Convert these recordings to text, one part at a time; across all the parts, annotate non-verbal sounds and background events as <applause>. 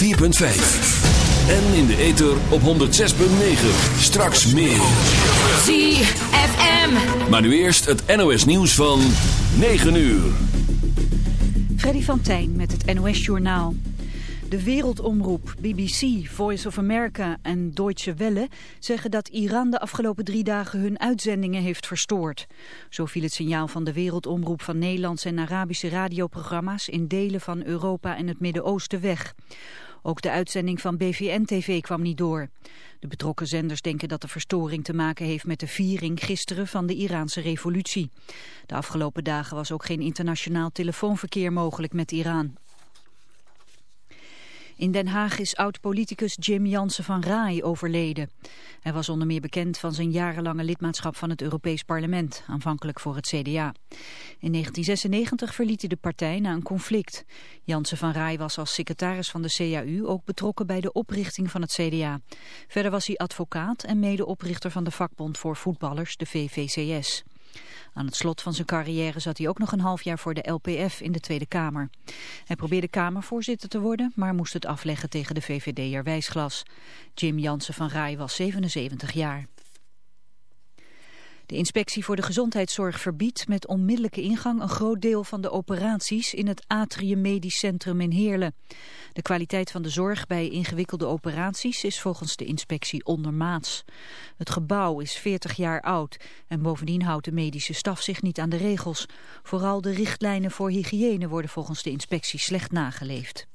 104.5. En in de ether op 106.9. Straks meer. ZFM. Maar nu eerst het NOS nieuws van 9 uur. Freddy van Tijn met het NOS Journaal. De Wereldomroep, BBC, Voice of America en Deutsche Welle zeggen dat Iran de afgelopen drie dagen hun uitzendingen heeft verstoord. Zo viel het signaal van de Wereldomroep van Nederlandse en Arabische radioprogramma's in delen van Europa en het Midden-Oosten weg. Ook de uitzending van BVN-TV kwam niet door. De betrokken zenders denken dat de verstoring te maken heeft met de viering gisteren van de Iraanse revolutie. De afgelopen dagen was ook geen internationaal telefoonverkeer mogelijk met Iran. In Den Haag is oud-politicus Jim Jansen van Rai overleden. Hij was onder meer bekend van zijn jarenlange lidmaatschap van het Europees Parlement, aanvankelijk voor het CDA. In 1996 verliet hij de partij na een conflict. Jansen van Rai was als secretaris van de CAU ook betrokken bij de oprichting van het CDA. Verder was hij advocaat en medeoprichter van de vakbond voor voetballers, de VVCS. Aan het slot van zijn carrière zat hij ook nog een half jaar voor de LPF in de Tweede Kamer. Hij probeerde Kamervoorzitter te worden, maar moest het afleggen tegen de VVD'er Wijsglas. Jim Jansen van Rai was 77 jaar. De inspectie voor de gezondheidszorg verbiedt met onmiddellijke ingang een groot deel van de operaties in het Atrium Medisch Centrum in Heerlen. De kwaliteit van de zorg bij ingewikkelde operaties is volgens de inspectie ondermaats. Het gebouw is 40 jaar oud en bovendien houdt de medische staf zich niet aan de regels. Vooral de richtlijnen voor hygiëne worden volgens de inspectie slecht nageleefd.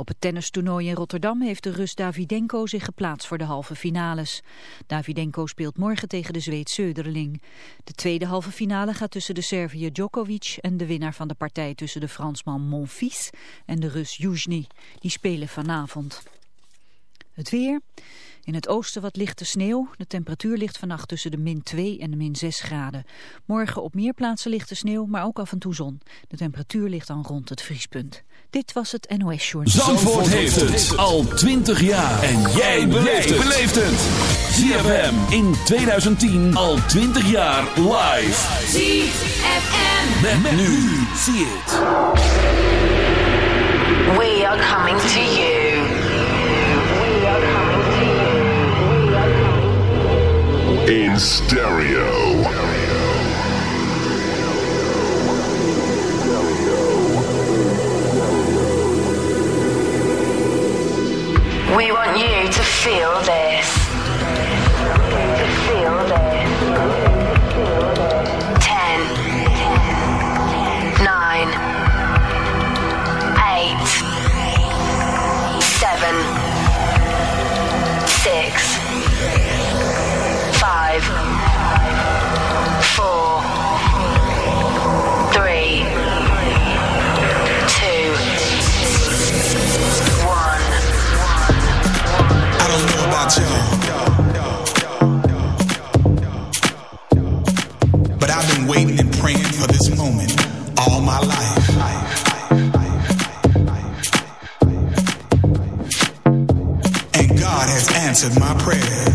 Op het tennistoernooi in Rotterdam heeft de Rus Davidenko zich geplaatst voor de halve finales. Davidenko speelt morgen tegen de Zweed Söderling. De tweede halve finale gaat tussen de Serviër Djokovic en de winnaar van de partij tussen de Fransman Monfils en de Rus Yuzhny. Die spelen vanavond. Het weer. In het oosten wat lichte sneeuw. De temperatuur ligt vannacht tussen de min 2 en de min 6 graden. Morgen op meer plaatsen lichte sneeuw, maar ook af en toe zon. De temperatuur ligt dan rond het vriespunt. Dit was het NOS Journal. Zandvoort heeft het al 20 jaar. En jij beleeft het. ZFM in 2010 al 20 jaar live. ZFM. Met, nu. Zie het. We are coming to you. We are coming to you. We are coming in stereo. We want you to feel this. To feel this. Ten. Nine. Eight. Seven. Six. Five. But I've been waiting and praying for this moment all my life. And God has answered. My prayers.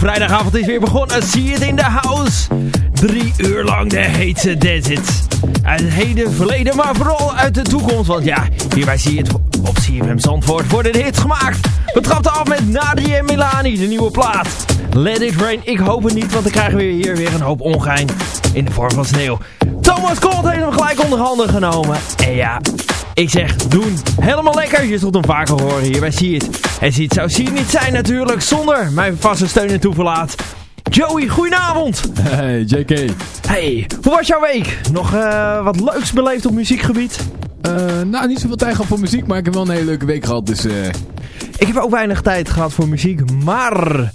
Vrijdagavond is weer begonnen. Zie het in de house. Drie uur lang de hete desert. Uit het heden, verleden, maar vooral uit de toekomst. Want ja, hierbij zie je het op CFM Zandvoort worden de hits gemaakt. We trapten af met Nadia en Milani, de nieuwe plaat. Let It Rain, ik hoop het niet, want dan krijgen we hier weer een hoop ongein in de vorm van sneeuw. Thomas Colt heeft hem gelijk onder handen genomen. En ja, ik zeg doen. Helemaal lekker. Je zult hem vaker horen hier bij See It. En ziet zou zien niet zijn natuurlijk zonder mijn vaste steun en toeverlaat. Joey, goedenavond. Hey, JK. Hey, hoe was jouw week? Nog uh, wat leuks beleefd op muziekgebied? Uh, nou, niet zoveel tijd gehad voor muziek, maar ik heb wel een hele leuke week gehad, dus... Uh... Ik heb ook weinig tijd gehad voor muziek, maar...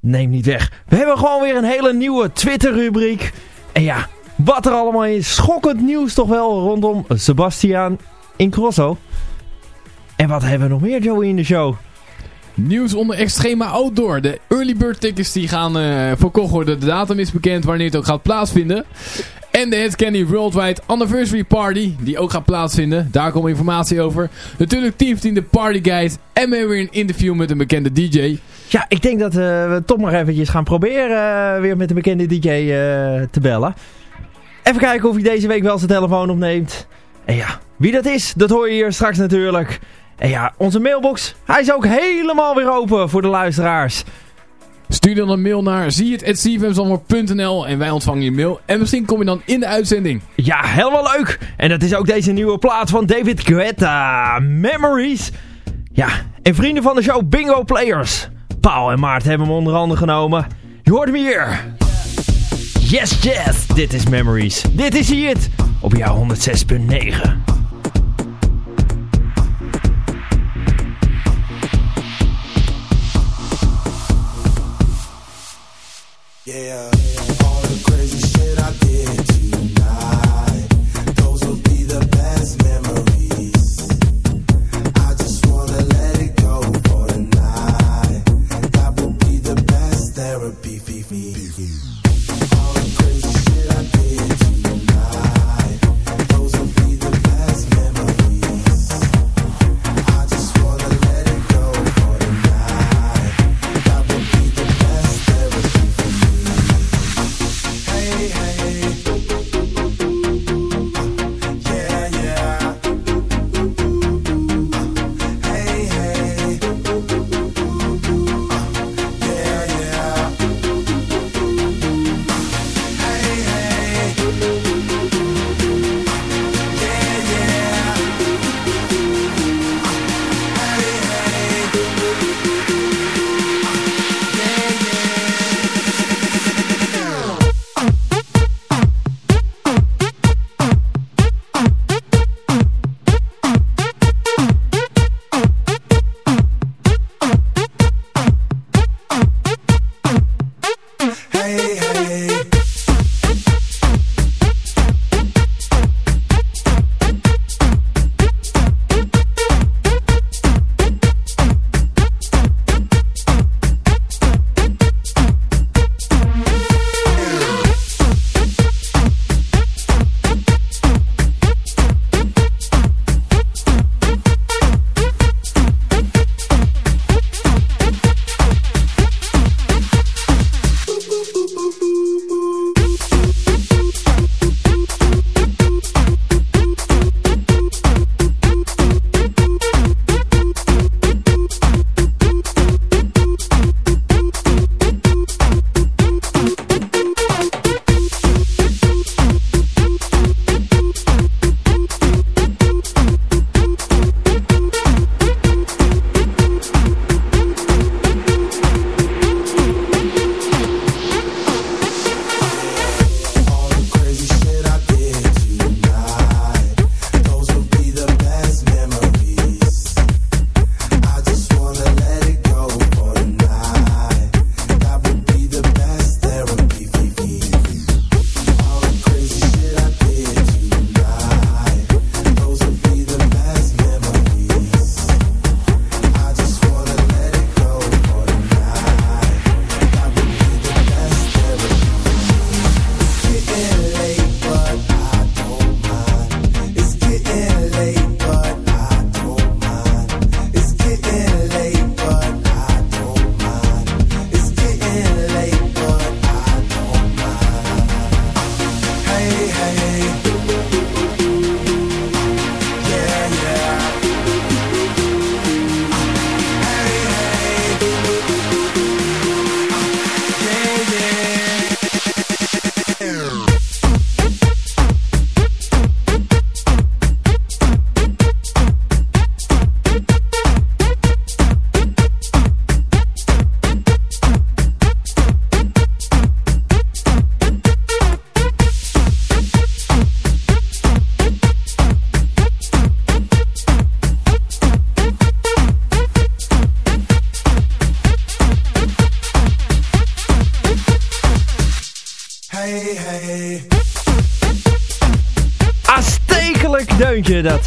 Neem niet weg. We hebben gewoon weer een hele nieuwe Twitter-rubriek. En ja, wat er allemaal is. Schokkend nieuws toch wel rondom Sebastian Incrosso. En wat hebben we nog meer, Joey, in de show? Nieuws onder Extrema Outdoor. De early bird tickets die gaan uh, verkocht worden. De datum is bekend wanneer het ook gaat plaatsvinden. En de Head Candy Worldwide Anniversary Party, die ook gaat plaatsvinden. Daar komt informatie over. Natuurlijk Team de Party Guide. En weer een interview met een bekende DJ. Ja, ik denk dat uh, we toch maar eventjes gaan proberen uh, weer met een bekende DJ te bellen. Even kijken of hij deze week wel zijn telefoon opneemt. En ja, wie dat is, dat hoor je hier straks natuurlijk. En ja, onze mailbox, hij is ook helemaal weer open voor de luisteraars. Stuur dan een mail naar zie.cfmzandvoort.nl en wij ontvangen je mail. En misschien kom je dan in de uitzending. Ja, helemaal leuk. En dat is ook deze nieuwe plaat van David Guetta, Memories. Ja, en vrienden van de show Bingo Players. Paul en Maart hebben hem onder andere genomen. Je hoort hem hier. Yes, yes, dit is Memories. Dit is hier het op jouw 106.9. Yeah,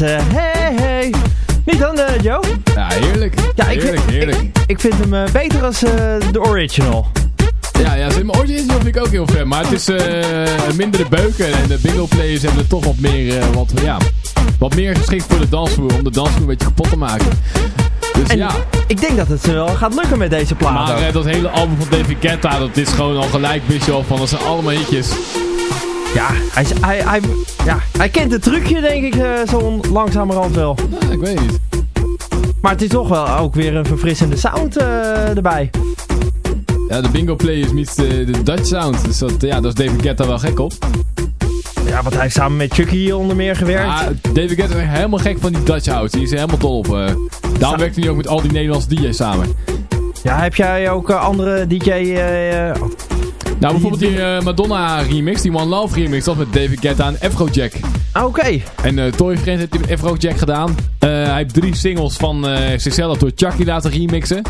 eh hey, hey. Niet dan, eh, Joe? Ja, heerlijk. Ja, ik heerlijk, vind, heerlijk. Ik, ik vind hem eh, beter als de original. Ja, ja, zeg maar, origineel vind ik ook heel vet. Maar het is een mindere beuken. En de bingo players hebben er toch wat meer, wat, ja, wat meer geschikt voor de dansvloer. Om de dansvloer een beetje kapot te maken. Dus En ja, ik denk dat het wel gaat lukken met deze plaat. maar dat hele album van David Guetta, dat is gewoon al gelijk al van, dat zijn allemaal hitjes. Ja, hij, is- hij, hij, ja, hij kent het trucje denk ik eh, zo langzamerhand wel. Ja, ik weet niet. Maar het is toch wel ook weer een verfrissende sound eh, erbij. Ja, de bingo players meets de, de Dutch sound. Dus dat, ja, daar is David Guetta wel gek op. Ja, want hij heeft samen met Chucky hier onder meer gewerkt. Ja, David Guetta is helemaal gek van die Dutch house. Die is er helemaal dol op. eh. daarom werkt hij nu ook met al die Nederlandse DJ's samen. Ja, heb jij ook eh, andere DJ... eh, eh, Nou, bijvoorbeeld die eh, Madonna remix, die One Love remix, dat met David Guetta en Afrojack. ah, Oké. En eh Toy Friends heeft hij met Afrojack gedaan. Eh, hij heeft drie singles van zichzelf door Chucky laten remixen.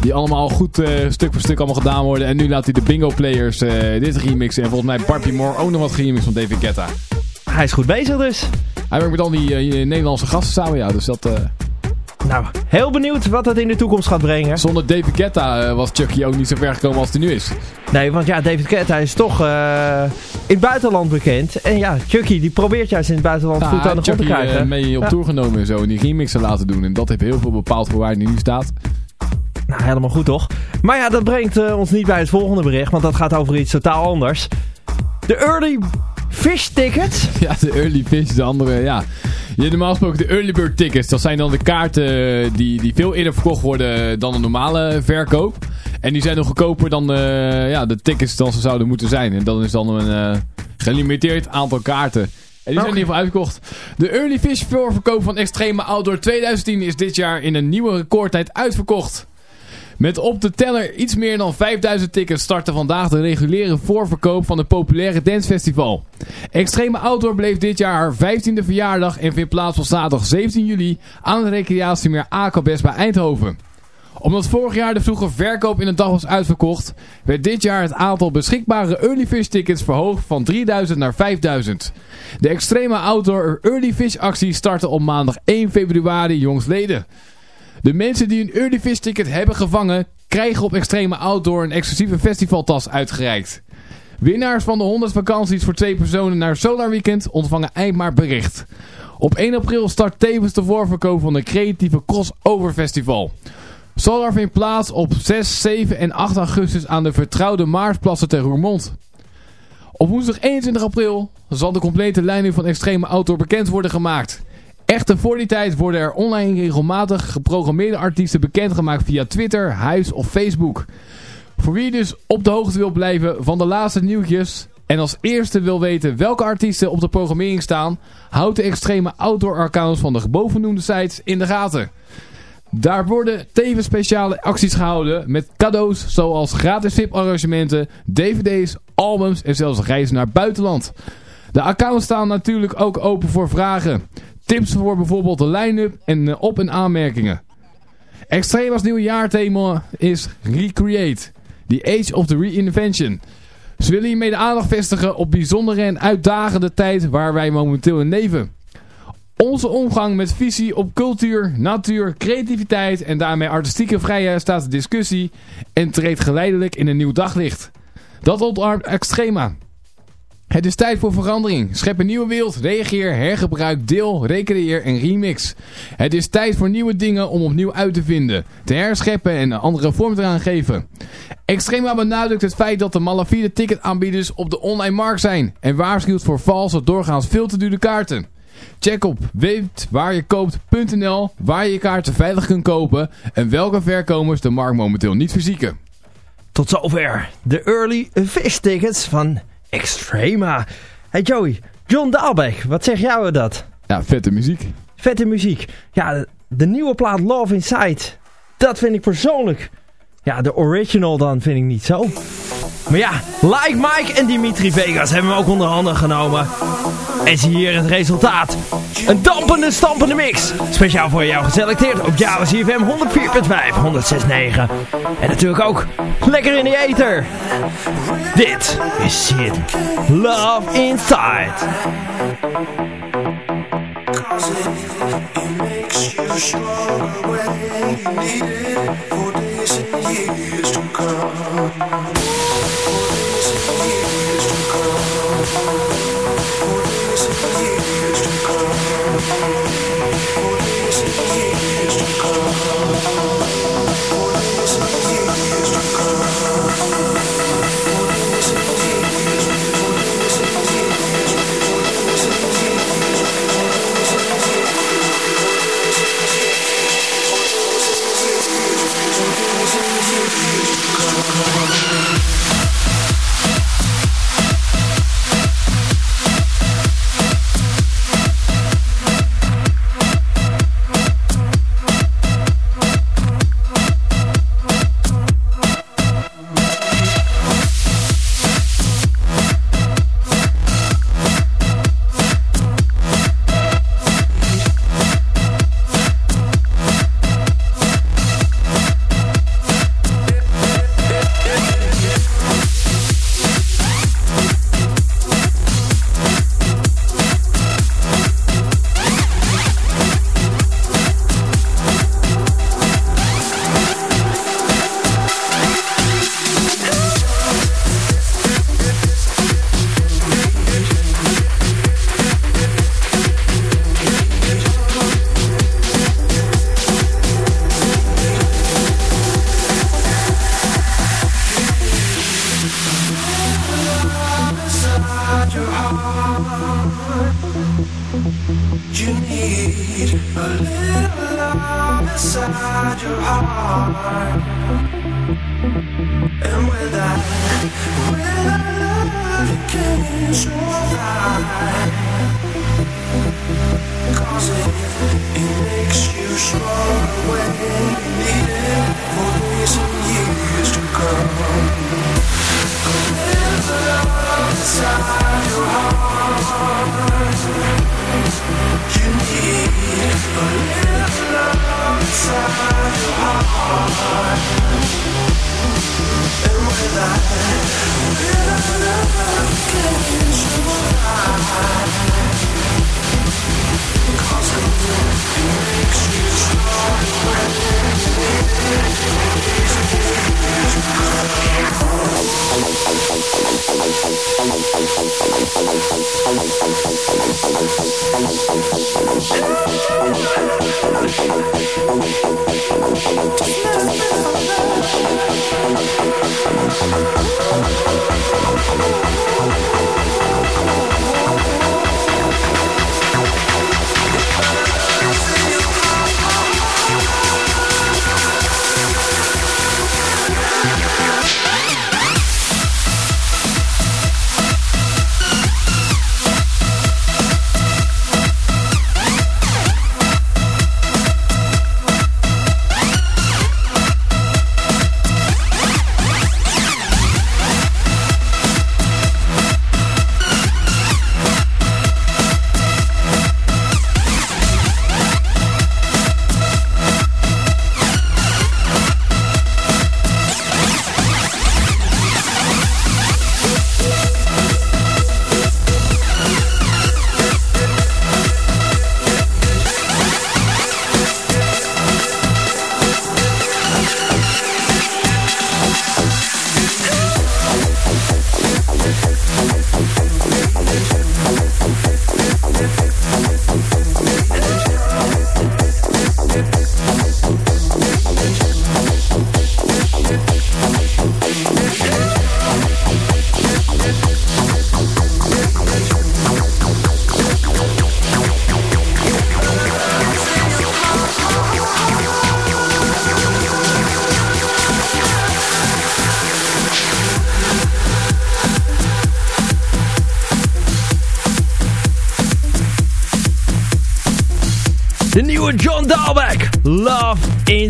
Die allemaal goed stuk voor stuk allemaal gedaan worden. En nu laat hij de bingo players dit remixen. En volgens mij Barbie Moore ook nog wat geremixed van David Guetta. Hij is goed bezig dus. Hij werkt met al die Nederlandse gasten samen, ja. Dus dat... Nou, heel benieuwd wat dat in de toekomst gaat brengen. zonder David Guetta eh, was Chucky ook niet zo ver gekomen als hij nu is. Nee, want ja, David Guetta is toch eh, in het buitenland bekend. En ja, Chucky die probeert juist in het buitenland goed aan de grond te Chucky eh, krijgen. mee op Ja. tour genomen en zo. En die remixen laten doen. En dat heeft heel veel bepaald voor waar hij nu staat. Nou, helemaal goed toch? Maar ja, dat brengt ons niet bij het volgende bericht, want dat gaat over iets totaal anders. De Early Fish Tickets. <laughs> Ja, de early fish, de andere, ja. Je normaal gesproken de early bird tickets. Dat zijn dan de kaarten die, die veel eerder verkocht worden dan een normale verkoop. En die zijn nog goedkoper dan eh, ja, de tickets dan ze zouden moeten zijn. En dat is dan een eh, gelimiteerd aantal kaarten. En die zijn in ieder geval uitgekocht. De Early Fish voorverkoop van Extreme Outdoor 2010 is dit jaar in een nieuwe recordtijd uitverkocht. Met op de teller iets meer dan 5000 tickets startte vandaag de reguliere voorverkoop van het populaire dancefestival. Extreme Outdoor bleef dit jaar haar 15e verjaardag en vindt plaats op zaterdag 17 juli aan het recreatiemeer Akabes bij Eindhoven. Omdat vorig jaar de vroege verkoop in een dag was uitverkocht, werd dit jaar het aantal beschikbare Early Fish tickets verhoogd van 3000 naar 5000. De Extreme Outdoor Early Fish actie startte op maandag 1 februari jongsleden. De mensen die een Early Fish ticket hebben gevangen, krijgen op Extreme Outdoor een exclusieve festivaltas uitgereikt. Winnaars van de 100 vakanties voor twee personen naar Solar Weekend ontvangen eind maart bericht. Op 1 april start tevens de voorverkoop van de creatieve Crossover Festival. Solar vindt plaats op 6, 7 en 8 augustus aan de vertrouwde Maartplassen ter Roermond. Op woensdag 21 april zal de complete line van Extreme Outdoor bekend worden gemaakt. Echter voor die tijd worden er online regelmatig geprogrammeerde artiesten bekendgemaakt via Twitter, Huis of Facebook. Voor wie dus op de hoogte wil blijven van de laatste nieuwtjes en als eerste wil weten welke artiesten op de programmering staan, houdt de extreme outdoor accounts van de bovenoemde sites in de gaten. Daar worden tevens speciale acties gehouden met cadeaus zoals gratis VIP-arrangementen, dvd's, albums en zelfs reizen naar buitenland. De accounts staan natuurlijk ook open voor vragen. Tips voor bijvoorbeeld de line-up en eh, op- en aanmerkingen. Extreem als nieuwe jaarthema is Recreate. The Age of the Reinvention. Ze willen hiermee de aandacht vestigen op bijzondere en uitdagende tijd waar wij momenteel in leven. Onze omgang met visie op cultuur, natuur, creativiteit en daarmee artistieke vrijheid staat de discussie en treedt geleidelijk in een nieuw daglicht. Dat ontarmt Extrema. Het is tijd voor verandering. Schep een nieuwe wereld. Reageer, hergebruik, deel, recreëer en remix. Het is tijd voor nieuwe dingen om opnieuw uit te vinden. Te herscheppen en een andere vorm te gaan geven. Extrema benadrukt het feit dat de malafide ticketaanbieders op de online markt zijn. En waarschuwt voor valse, doorgaans veel te dure kaarten. Check op weetwaarjekoopt.nl waar je je kaarten veilig kunt kopen. En welke verkomers de markt momenteel niet verzieken. Tot zover de Early Fish Tickets van Extrema. Hey Joey, John Daalbeck, wat zeg jou dat? Ja, vette muziek. Vette muziek. Ja, de, de nieuwe plaat Love Inside, dat vind ik persoonlijk. Ja, de original dan vind ik niet zo. Maar ja, Like Mike en Dimitri Vegas hebben hem ook onder handen genomen. En zie hier het resultaat. Een dampende, stampende mix. Speciaal voor jou geselecteerd op Java CFM 104.5, 106.9. En natuurlijk ook lekker in de ether. Dit is Sid. Love Inside. strong when you need it say he to come. De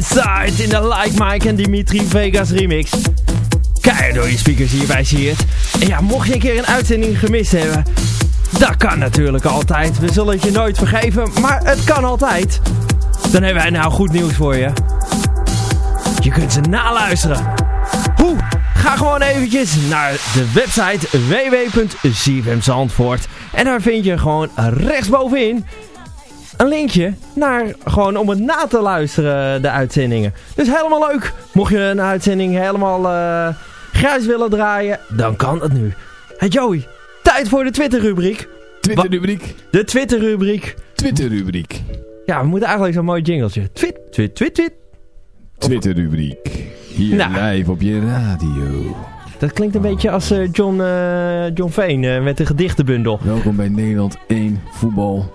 Inside in de Like Mike en Dimitri Vegas remix. Keihard door je speakers hier bij het. En ja, mocht je een keer een uitzending gemist hebben... Dat kan natuurlijk altijd. We zullen het je nooit vergeven, maar het kan altijd. Dan hebben wij nou goed nieuws voor je. Je kunt ze naluisteren. Hoe? Ga gewoon eventjes naar de website www.zfmzandvoort. En daar vind je gewoon rechtsbovenin een linkje naar gewoon om het na te luisteren, de uitzendingen. Dus helemaal leuk. Mocht je een uitzending helemaal uh, grijs willen draaien, dan kan het nu. Hey Joey, tijd voor de Twitter-rubriek. Twitter-rubriek. De Twitter-rubriek. Twitter-rubriek. Ja, we moeten eigenlijk zo'n mooi jingletje. Twit, twit, twit, twit. Twitter-rubriek. Hier Nou. live op je radio. Dat klinkt een beetje als eh, John, eh, John Veen met de gedichtenbundel. Welkom bij Nederland 1 voetbal.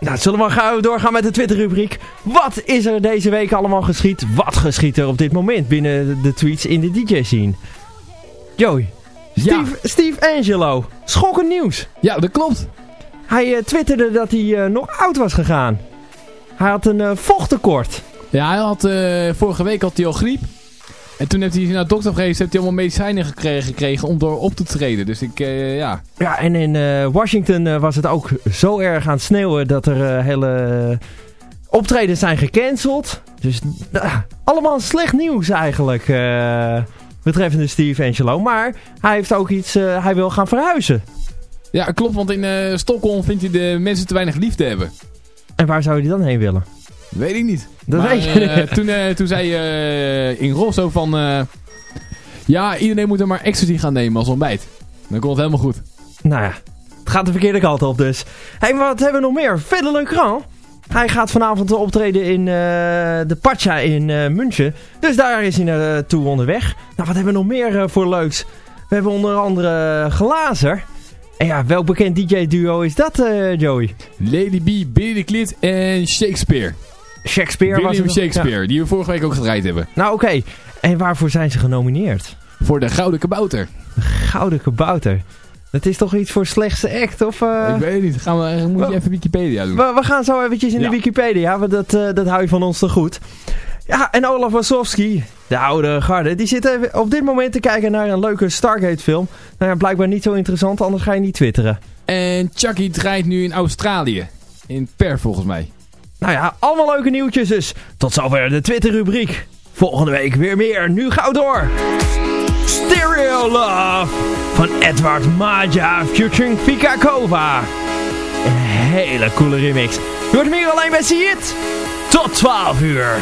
Nou, zullen we gaan doorgaan met de Twitter-rubriek. Wat is er deze week allemaal geschiet? Wat geschiet er op dit moment binnen de tweets in de DJ-scene? Joey, Ja. Steve, Steve Angelo, schokkend nieuws. Ja, dat klopt. Hij eh, twitterde dat hij eh, nog oud was gegaan. Hij had een eh, vochttekort. Ja, hij had, vorige week had hij al griep. En toen heeft hij naar de dokter geweest, heeft hij allemaal medicijnen gekregen, gekregen om door op te treden. Dus ik, eh, ja. Ja, en in eh, Washington eh, was het ook zo erg aan het sneeuwen dat er hele optredens zijn gecanceld. Dus eh, allemaal slecht nieuws eigenlijk betreffende Steve Angelo. Maar hij heeft ook iets, hij wil gaan verhuizen. Ja, klopt, want in Stockholm vindt hij de mensen te weinig liefde hebben. En waar zou hij dan heen willen? Weet ik niet. Dat Maar, weet je eh, niet. toen, eh, toen zei eh in Rosso van... eh, ja, iedereen moet er maar ecstasy gaan nemen als ontbijt. Dan komt het helemaal goed. Nou ja, het gaat de verkeerde kant op dus. Hé, hey, maar wat hebben we nog meer? Verder leuk Grand. Hij gaat vanavond optreden in eh, de Pacha in eh, München. Dus daar is hij naartoe onderweg. Nou, wat hebben we nog meer voor leuks? We hebben onder andere Glazer. En ja, welk bekend DJ-duo is dat, eh, Joey? Lady B, Billy the Kid en Shakespeare. Shakespeare was William het nog? Shakespeare, die we vorige week ook gedraaid hebben. Nou, oké. En waarvoor zijn ze genomineerd? Voor de Gouden Kabouter. Gouden Kabouter. Dat is toch iets voor slechtste act, of... eh? Ik weet het niet. Gaan we, moet je even Wikipedia doen. We, we gaan zo eventjes in Ja. de Wikipedia, want dat, eh, dat hou je van ons te goed. Ja, en Olaf Wasowski, de oude garde, die zit even op dit moment te kijken naar een leuke Stargate film. Nou ja, blijkbaar niet zo interessant, anders ga je niet twitteren. En Chucky draait nu in Australië. In Perth volgens mij. Nou ja, allemaal leuke nieuwtjes dus. Tot zover de Twitter rubriek. Volgende week weer meer. Nu gauw door. Stereo Love van Edward Maja featuring Fika Kova. Een hele coole remix. Je hoort meer alleen bij See. Tot 12 uur.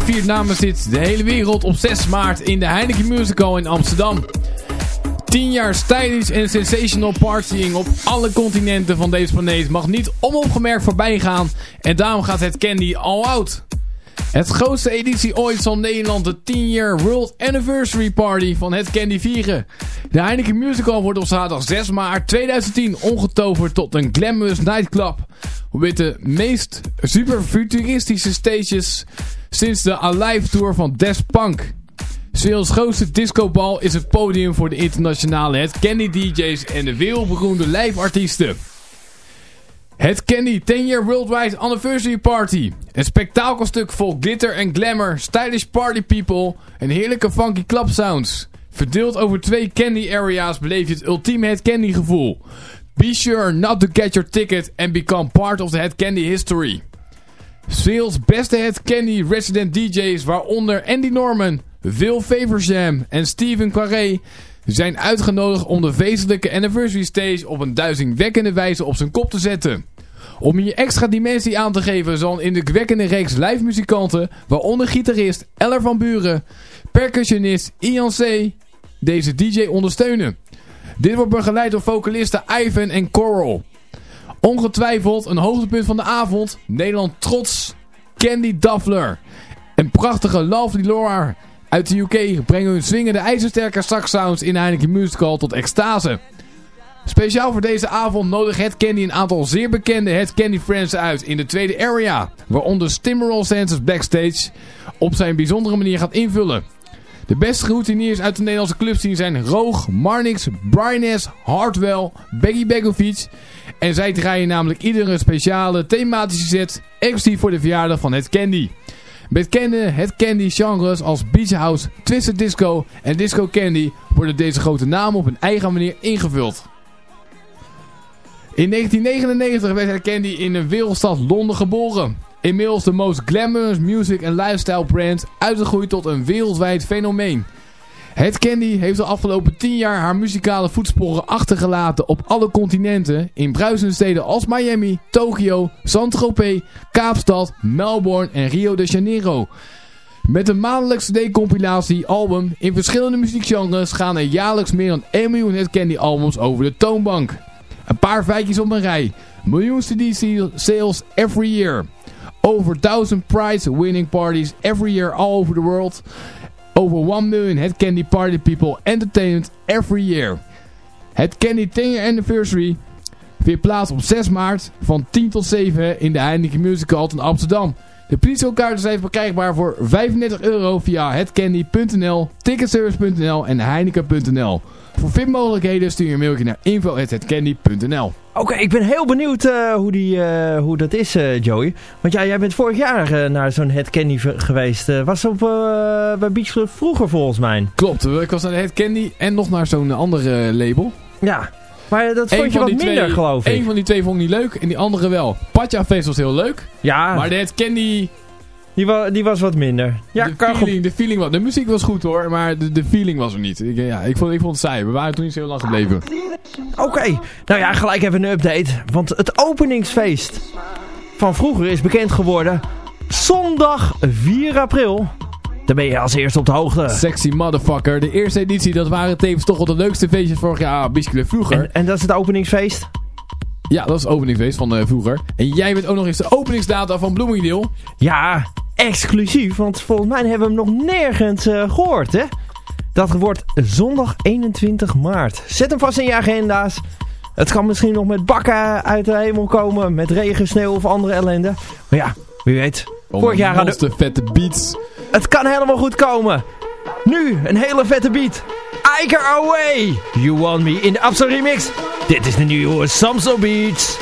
En viert namens dit de hele wereld op 6 maart in de Heineken Musical in Amsterdam. 10 jaar stylish en sensational partying op alle continenten van deze planeet mag niet onopgemerkt voorbij gaan en daarom gaat het Candy all out. Het grootste editie ooit zal Nederland de 10 jaar World Anniversary Party van het Candy vieren. De Heineken Musical wordt op zaterdag 6 maart 2010 omgetoverd tot een glamorous nightclub. Met de meest super futuristische stages sinds de Alive Tour van Daft Punk. Sales grootste discobal is het podium voor de internationale Het Candy DJ's en de wereldberoemde live artiesten. Het Candy 10 Year Worldwide Anniversary Party. Een spektakelstuk vol glitter en glamour, stylish party people en heerlijke funky club sounds. Verdeeld over twee candy areas beleef je het ultieme Het Candy gevoel. Be sure not to get your ticket and become part of the Het Candy history. Sales beste Het Candy resident DJ's waaronder Andy Norman, Will Faversam en Steven Quaré zijn uitgenodigd om de feestelijke anniversary stage op een duizendwekkende wijze op zijn kop te zetten. Om hier extra dimensie aan te geven zal een indrukwekkende reeks live muzikanten, waaronder gitarist Eller van Buren, percussionist Ian C. deze DJ ondersteunen. Dit wordt begeleid door vocalisten Ivan en Coral. Ongetwijfeld een hoogtepunt van de avond, Nederland trots, Candy Duffler. En prachtige Lovely Laura uit de UK brengen hun swingende ijzersterke sax sounds in Heineken Musical tot extase. Speciaal voor deze avond nodigt Het Candy een aantal zeer bekende Het Candy Friends uit in de tweede area. Waaronder Stimmerol Senses backstage op zijn bijzondere manier gaat invullen. De beste routiniers uit de Nederlandse clubscene zijn Roog, Marnix, Brian S, Hartwell, Becky Begovic. En zij draaien namelijk iedere speciale thematische set exclusief voor de verjaardag van Het Candy. Met het candy genres als Beach House, Twisted Disco en Disco Candy worden deze grote namen op hun eigen manier ingevuld. In 1999 werd het candy in de wereldstad Londen geboren. Inmiddels de most glamorous music en lifestyle brand uitgegroeid tot een wereldwijd fenomeen. Het Candy heeft de afgelopen 10 jaar haar muzikale voetsporen achtergelaten op alle continenten in bruisende steden als Miami, Tokio, Saint-Tropez, Kaapstad, Melbourne en Rio de Janeiro. Met een maandelijkse CD-compilatie album in verschillende muziekgenres gaan er jaarlijks meer dan 1 miljoen Het Candy albums over de toonbank. Een paar feitjes op een rij. Miljoen CD sales every year. Over 1000 prize winning parties every year all over the world. Over 1 million Het Candy Party People Entertainment every year. Het Candy 10 year anniversary vindt plaats op 6 maart van 10 tot 7 in de Heineken Music Hall in Amsterdam. De politiekaarten zijn verkrijgbaar voor 35 euro via hetcandy.nl, ticketservice.nl en heineken.nl. Voor VIP-mogelijkheden stuur je een mailtje naar info.hetcandy.nl. Oké, ik ben heel benieuwd eh, hoe, die, eh, hoe dat is, eh, Joey. Want ja, jij bent vorig jaar naar zo'n Head Candy geweest. was op bij Beach Club vroeger volgens mij. Klopt, ik was naar de Het Candy en nog naar zo'n andere label. Ja, maar dat Eén vond je van wat minder, twee- geloof ik. Eén van die twee vond ik niet leuk en die andere wel. Patja Fest was heel leuk, Ja, maar de Het Candy, die, wa die was wat minder. Ja, de, feeling, de feeling was... De muziek was goed hoor, maar de, de feeling was er niet. Ik, ja, ik, vond, ik vond het saai. We waren toen niet zo heel lang gebleven. Oké, nou ja, gelijk even een update. Want het openingsfeest van vroeger is bekend geworden. Zondag 4 april. Daar ben je als eerste op de hoogte. Sexy motherfucker. De eerste editie, dat waren tevens toch wel de leukste feestjes vorig jaar. Beach Club vroeger. En, en dat is het openingsfeest? Ja, dat is het openingsfeest van eh, vroeger. En jij bent ook nog eens de openingsdata van Bloomingdale. Ja, exclusief. Want volgens mij hebben we hem nog nergens eh, gehoord, hè? Dat wordt zondag 21 maart. Zet hem vast in je agenda's. Het kan misschien nog met bakken uit de hemel komen. Met regen, sneeuw of andere ellende. Maar ja, wie weet. Vorig jaar hadden de vette beats. Het kan helemaal goed komen. Nu een hele vette beat. Iker Away. You Want Me in de Abso remix. Dit is de nieuwe Samso Beats.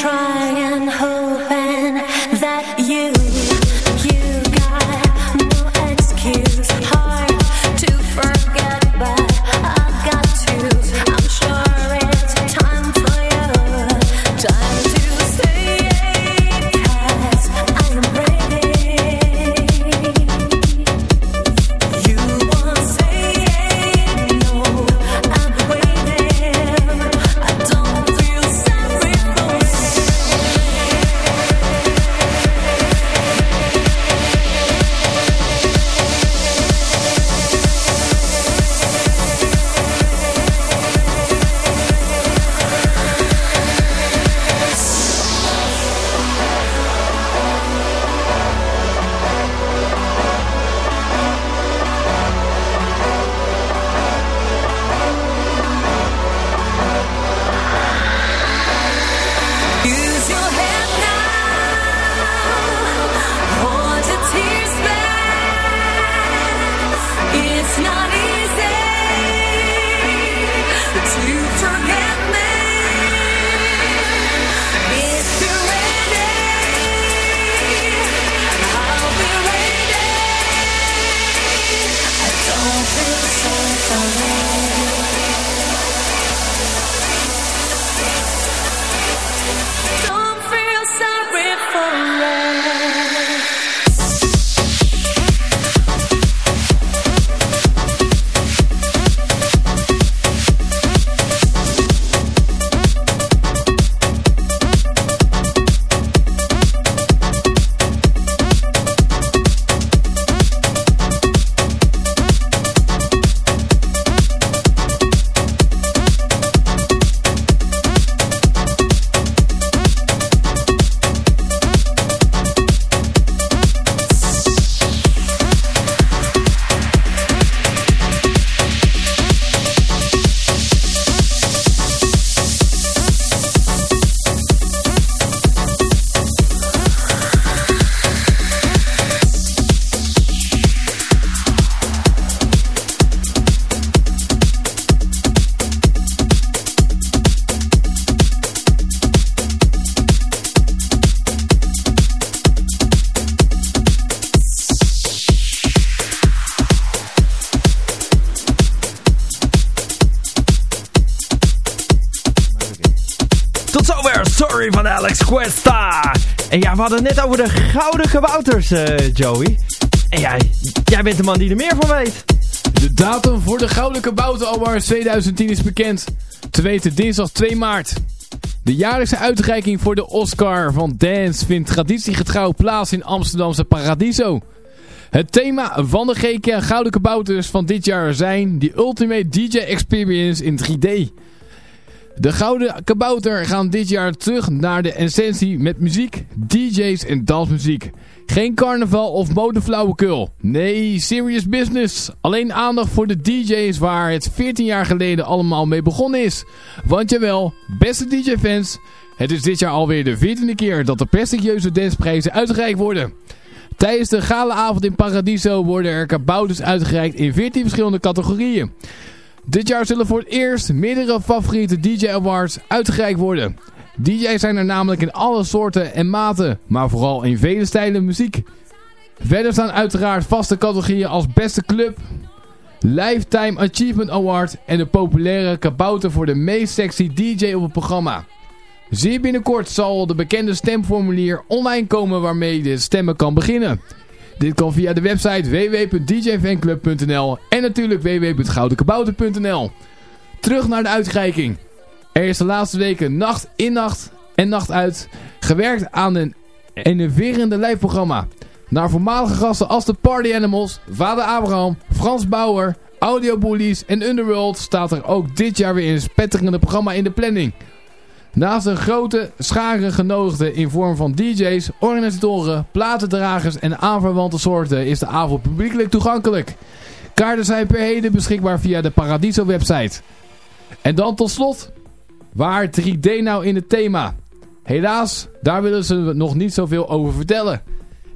try and hold we hadden het net over de gouden kabouters, eh, Joey. En jij, jij bent de man die er meer van weet. De datum voor de Gouden Kabouter Awards 2010 is bekend. Te weten dinsdag 2 maart. De jaarlijkse uitreiking voor de Oscar van Dance vindt traditiegetrouw plaats in Amsterdamse Paradiso. Het thema van de GK Gouden Kabouters van dit jaar zijn The Ultimate DJ Experience in 3D. De Gouden Kabouter gaan dit jaar terug naar de essentie met muziek, DJ's en dansmuziek. Geen carnaval of modeflauwekul. Nee, serious business. Alleen aandacht voor de DJ's waar het 14 jaar geleden allemaal mee begonnen is. Want jawel, beste DJ-fans, het is dit jaar alweer de 14e keer dat de prestigieuze danceprijzen uitgereikt worden. Tijdens de galaavond in Paradiso worden er kabouters uitgereikt in 14 verschillende categorieën. Dit jaar zullen voor het eerst meerdere favoriete DJ Awards uitgereikt worden. DJ's zijn er namelijk in alle soorten en maten, maar vooral in vele stijlen muziek. Verder staan uiteraard vaste categorieën als beste club, Lifetime Achievement Award en de populaire kabouter voor de meest sexy DJ op het programma. Zeer binnenkort zal de bekende stemformulier online komen waarmee je de stemmen kan beginnen. Dit kan via de website www.djfanclub.nl en natuurlijk www.goudenkabouter.nl. Terug naar de uitreiking. Er is de laatste weken nacht in nacht en nacht uit gewerkt aan een innoverende lijfprogramma. Naar voormalige gasten als de Party Animals, Vader Abraham, Frans Bauer, Audio Bullies en Underworld staat er ook dit jaar weer een spetterende programma in de planning. Naast een grote schare genodigden in vorm van DJ's, organisatoren, platendragers en aanverwante soorten is de avond publiekelijk toegankelijk. Kaarten zijn per heden beschikbaar via de Paradiso website. En dan tot slot, waar 3D nou in het thema? Helaas, daar willen ze nog niet zoveel over vertellen.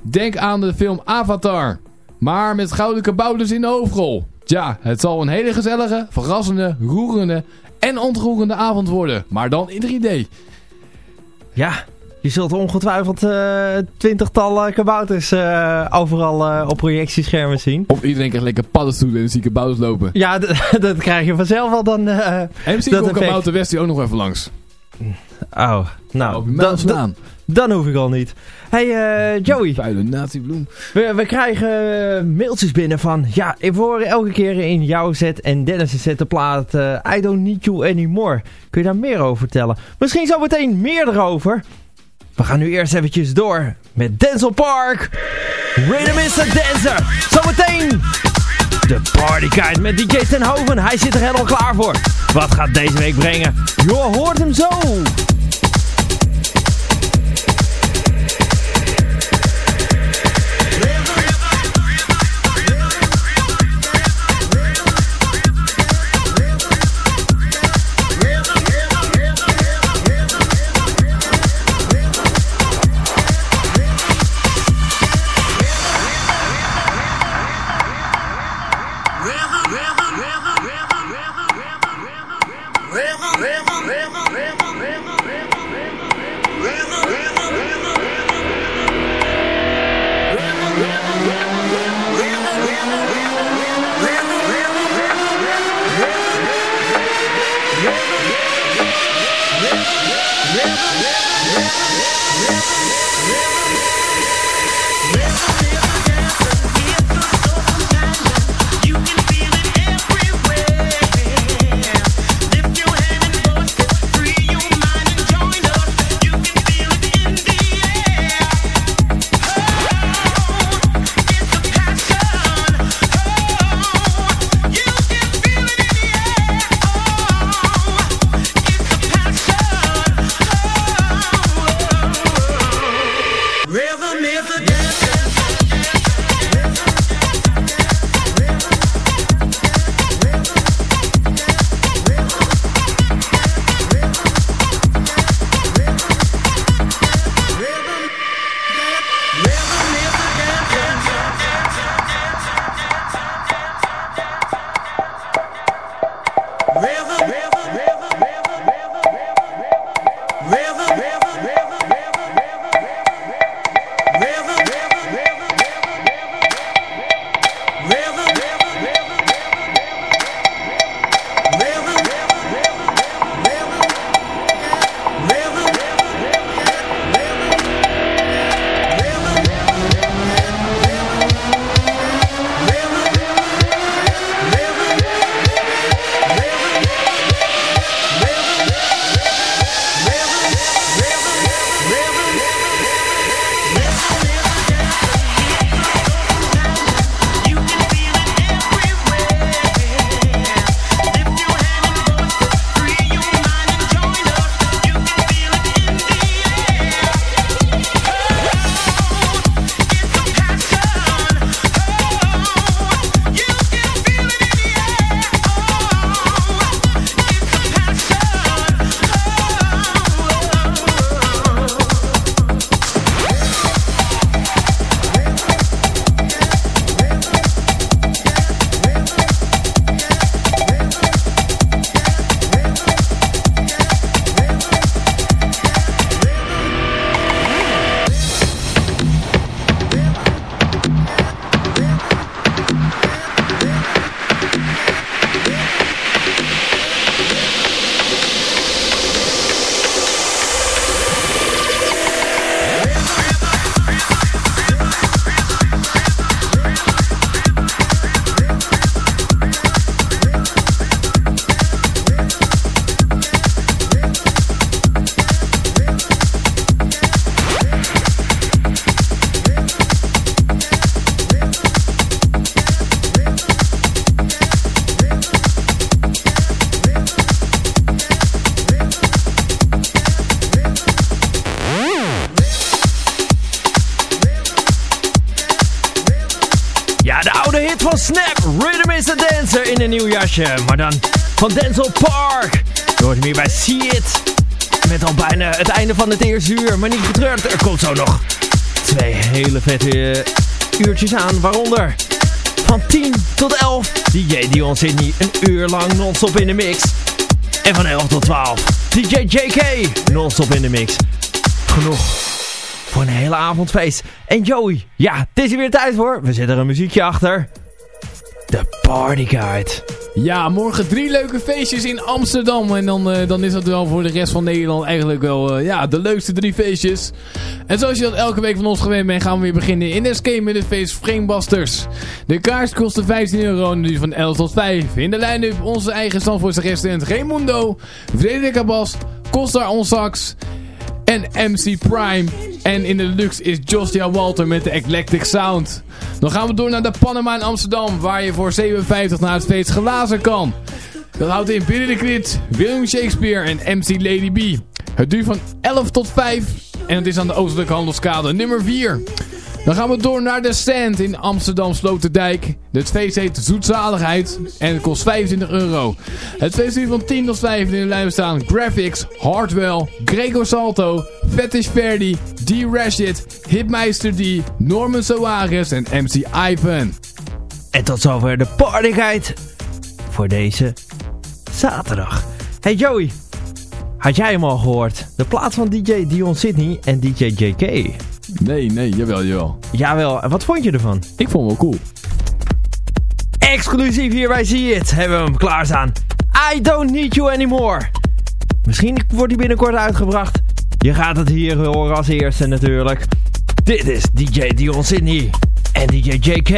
Denk aan de film Avatar, maar met gouden kabouters in de hoofdrol. Tja, het zal een hele gezellige, verrassende, roerende en ontroerende avond worden, maar dan in 3D. Ja, je zult ongetwijfeld eh twintigtal kabouters eh, overal eh, op projectieschermen zien. Of iedereen krijgt lekker paddenstoelen en zieke kabouters lopen. Ja, <laughs> dat krijg je vanzelf wel dan. En misschien komt effect. kabouter West ook nog even langs. Oh, nou, Op je dan, hoef ik al niet. hey, eh, Joey, Vuile natiebloem. we, we krijgen eh, mailtjes binnen van... Ja, we horen elke keer in jouw set en Dennis' set de plaat eh, I Don't Need You Anymore. Kun je daar meer over vertellen? Misschien zo meteen meer erover. We gaan nu eerst eventjes door met Denzel Park. Rhythm is a Dancer. Zometeen de partykind met DJ Tenhoven. Hij zit er helemaal klaar voor. Wat gaat deze week brengen? Je hoort hem zo. Snap, Rhythm is the Dancer in een nieuw jasje. Maar dan van Denzel Park. Je hoort hier bij See It. Met al bijna het einde van het eerste uur. Maar niet getreurd, er komt zo nog twee hele vette uurtjes aan. Waaronder van 10 tot 11 DJ Dion Sydney een uur lang non-stop in de mix. En van 11 tot 12 DJ JK non-stop in de mix. Genoeg voor een hele avondfeest. En Joey, ja, het is er weer tijd voor. We zetten er een muziekje achter. De Party. Ja, morgen drie leuke feestjes in Amsterdam. En dan, eh, dan is dat wel voor de rest van Nederland eigenlijk wel eh, ja, de leukste drie feestjes. En zoals je dat elke week van ons gewend bent, gaan we weer beginnen in Escape met het feest Framebusters. De kaars kostte 15 euro en nu van 11 tot 5. In de line-up onze eigen Zandvoortse restaurant Raimundo, Frederik Abbas, Costa On Sax en MC Prime. En in de luxe is Jostia Walter met de Eclectic Sound. Dan gaan we door naar de Panama in Amsterdam, waar je voor 57 naar het feest glazen kan. Dat houdt in Billy de Krit, William Shakespeare en MC Lady B. Het duurt van 11 tot 5 en het is aan de Oostelijke Handelskade nummer 4. Dan gaan we door naar de Stand in Amsterdam Sloterdijk. Het feest heet Zoetzaligheid en het kost 25 euro. Het feest duurt van 10 tot 5 in de lijn staan Graphics, Hardwell, Gregor Salto, Fetish Verdi, D. Rashid, Hitmeister D, Norman Soares en MC Ivan. En tot zover de Party Guide voor deze zaterdag. Hey Joey, had jij hem al gehoord? De plaats van DJ Dion Sydney en DJ JK. Nee, nee, jawel, jawel. Jawel, en wat vond je ervan? Ik vond hem wel cool. Exclusief hier bij See It hebben we hem klaarstaan. I don't need you anymore. Misschien wordt hij binnenkort uitgebracht. Je gaat het hier horen als eerste natuurlijk. Dit is DJ Dion Sydney en DJ JK.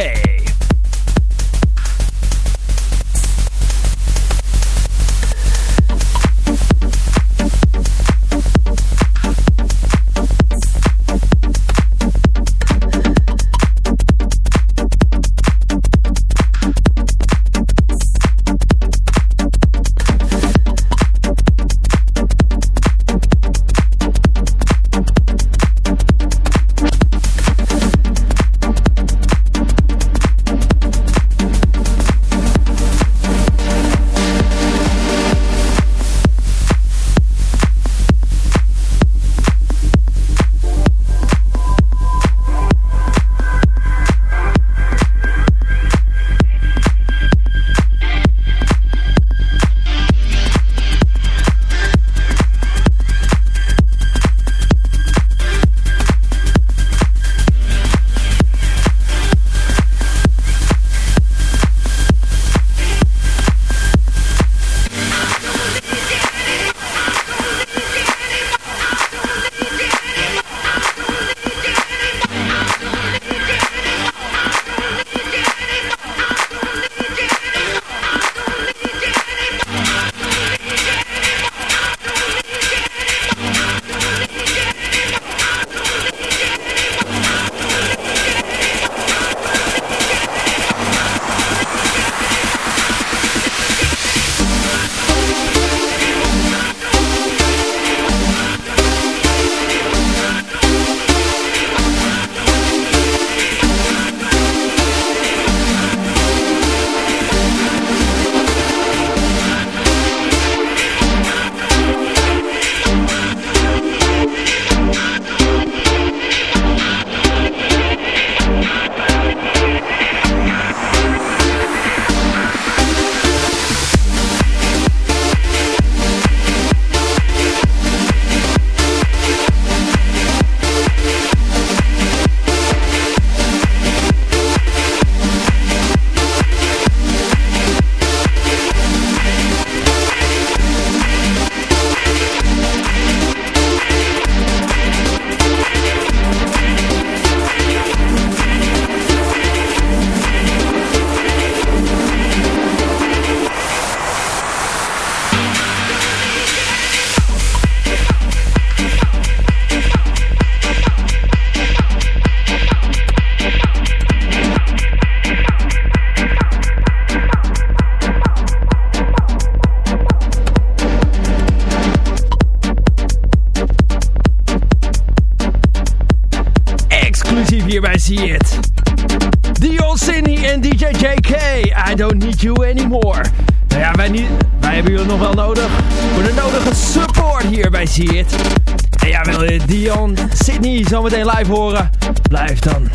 Live horen? Blijf dan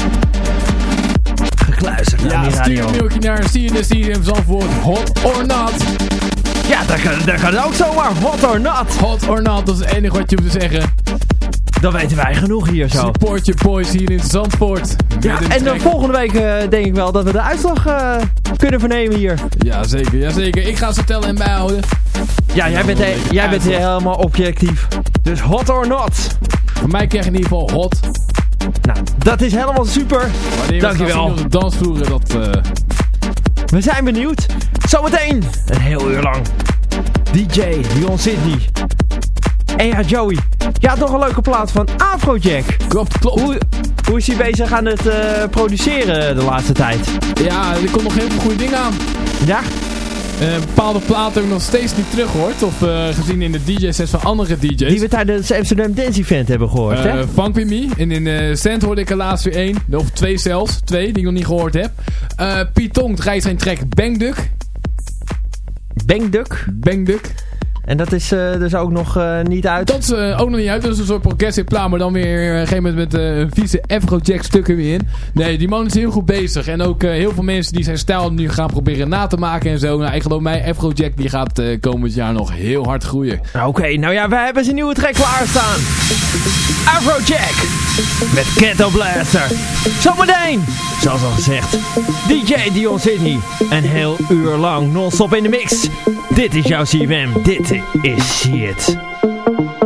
gekluisterd Ja, die stuur radio. een mailtje naar CNSCM Zandvoort, hot or not. Ja, dat kan, dat kan ook zomaar. Hot or not. Hot or not, dat is het enige wat je te zeggen. Dan weten wij genoeg hier zo. Support je boys hier in Zandvoort. Ja, een en dan volgende week eh, denk ik wel dat we de uitslag eh, kunnen vernemen hier. Ja, zeker, ja, zeker. Ik ga ze tellen en bijhouden. Ja, jij bent, jij bent helemaal objectief. Dus hot or not. Van mij krijg je in ieder geval hot. Nou, dat is helemaal super. Wanneer we Dankjewel. dansvloer, dat... eh, We zijn benieuwd. Zometeen een heel uur lang. DJ Dion Sydney. En ja, Joey. Had nog een leuke plaat van Afrojack. klopt, klopt. Hoe, hoe is hij bezig aan het eh, produceren de laatste tijd? Ja, er komt nog heel veel goede dingen aan. Ja? Eh, bepaalde platen heb ik nog steeds niet teruggehoord. Of eh, gezien in de DJ-sets van andere DJ's. Die we tijdens het Amsterdam Dance Event hebben gehoord, hè? Eh, Funk With Me. En in eh Sand hoorde ik er laatst weer één. Of twee zelfs. Twee die ik nog niet gehoord heb. Eh Piet Tong draait zijn track Bang Duck. Bang Duck. Bang Duck. En dat is eh, dus ook nog eh, niet uit. Dat is eh, ook nog niet uit. Dat is een soort progressive plaat. Maar dan weer op een gegeven moment met een vieze Afrojack stukken weer in. Nee, die man is heel goed bezig. En ook heel veel mensen die zijn stijl nu gaan proberen na te maken en zo. Nou, ik geloof mij, Afrojack die gaat komend jaar nog heel hard groeien. Oké, nou ja, wij hebben zijn nieuwe track klaarstaan. Afrojack. Met Ghetto Blaster. Zometeen, zoals al gezegd, DJ Dion Sydney. Een heel uur lang non-stop in de mix. Dit is jouw CFM. Dit is Shit.